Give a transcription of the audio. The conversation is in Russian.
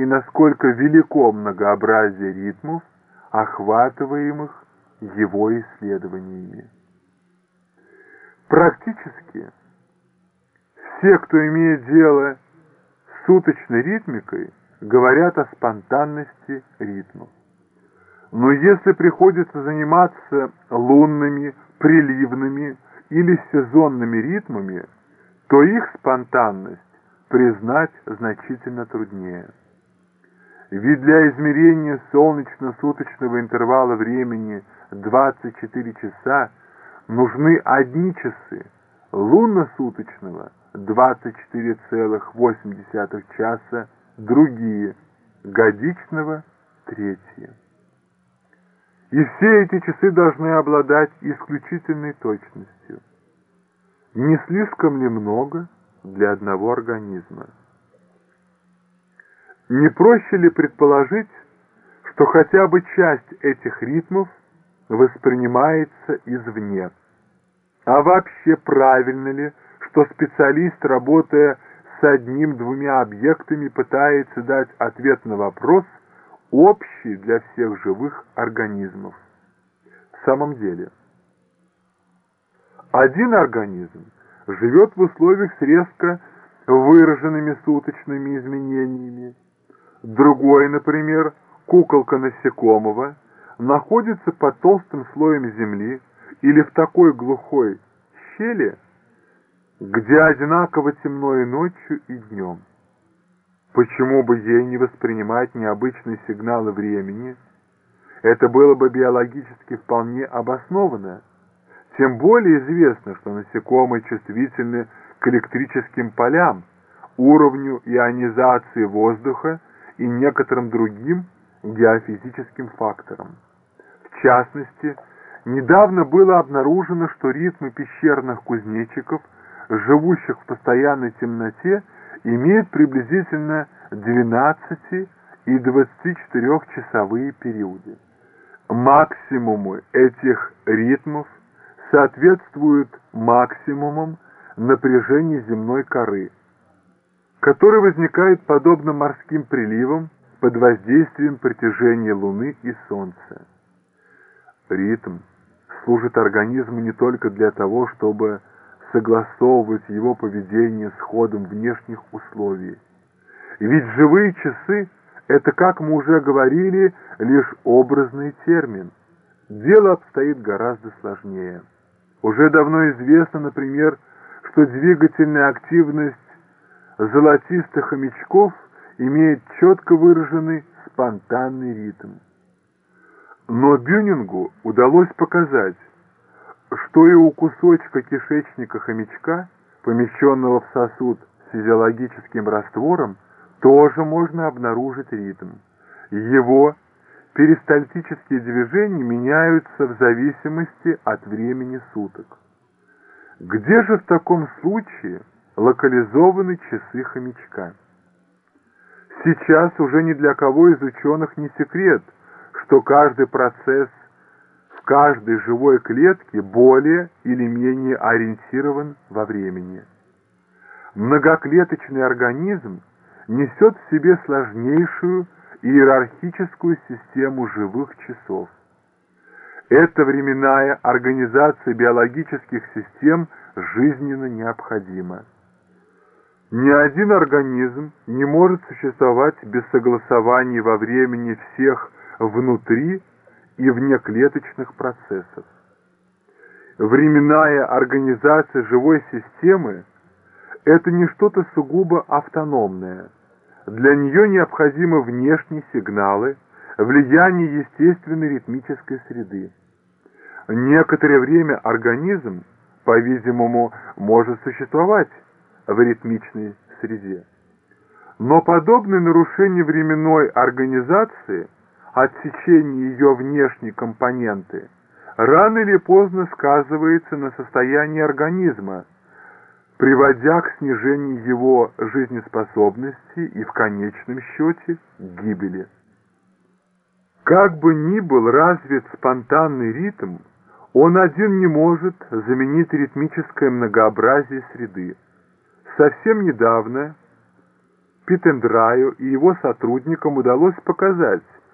и насколько велико многообразие ритмов, охватываемых его исследованиями. Практически все, кто имеет дело с суточной ритмикой, говорят о спонтанности ритмов. Но если приходится заниматься лунными, приливными или сезонными ритмами, то их спонтанность признать значительно труднее. Ведь для измерения солнечно-суточного интервала времени 24 часа нужны одни часы, лунно-суточного 24,8 часа, другие, годичного третьи. И все эти часы должны обладать исключительной точностью. Не слишком ли много для одного организма? Не проще ли предположить, что хотя бы часть этих ритмов воспринимается извне? А вообще правильно ли, что специалист, работая с одним-двумя объектами, пытается дать ответ на вопрос, общий для всех живых организмов? В самом деле, один организм живет в условиях с резко выраженными суточными изменениями, Другой, например, куколка насекомого, находится под толстым слоем земли или в такой глухой щели, где одинаково темно и ночью, и днем. Почему бы ей не воспринимать необычные сигналы времени? Это было бы биологически вполне обоснованно. Тем более известно, что насекомые чувствительны к электрическим полям, уровню ионизации воздуха и некоторым другим геофизическим факторам. В частности, недавно было обнаружено, что ритмы пещерных кузнечиков, живущих в постоянной темноте, имеют приблизительно 12 и 24 часовые периоды. Максимумы этих ритмов соответствуют максимумам напряжения земной коры – который возникает подобно морским приливам под воздействием притяжения Луны и Солнца. Ритм служит организму не только для того, чтобы согласовывать его поведение с ходом внешних условий. Ведь живые часы – это, как мы уже говорили, лишь образный термин. Дело обстоит гораздо сложнее. Уже давно известно, например, что двигательная активность золотистых хомячков имеет четко выраженный спонтанный ритм. Но Бюнингу удалось показать, что и у кусочка кишечника хомячка, помещенного в сосуд с физиологическим раствором, тоже можно обнаружить ритм. Его перистальтические движения меняются в зависимости от времени суток. Где же в таком случае локализованы часы хомячка. Сейчас уже ни для кого из ученых не секрет, что каждый процесс в каждой живой клетке более или менее ориентирован во времени. Многоклеточный организм несет в себе сложнейшую иерархическую систему живых часов. Эта временная организация биологических систем жизненно необходима. Ни один организм не может существовать без согласования во времени всех внутри и внеклеточных процессов. Временная организация живой системы – это не что-то сугубо автономное. Для нее необходимы внешние сигналы, влияние естественной ритмической среды. Некоторое время организм, по-видимому, может существовать в ритмичной среде. Но подобное нарушение временной организации, отсечение ее внешней компоненты, рано или поздно сказывается на состоянии организма, приводя к снижению его жизнеспособности и в конечном счете гибели. Как бы ни был развит спонтанный ритм, он один не может заменить ритмическое многообразие среды. Совсем недавно Шпитендраю и его сотрудникам удалось показать,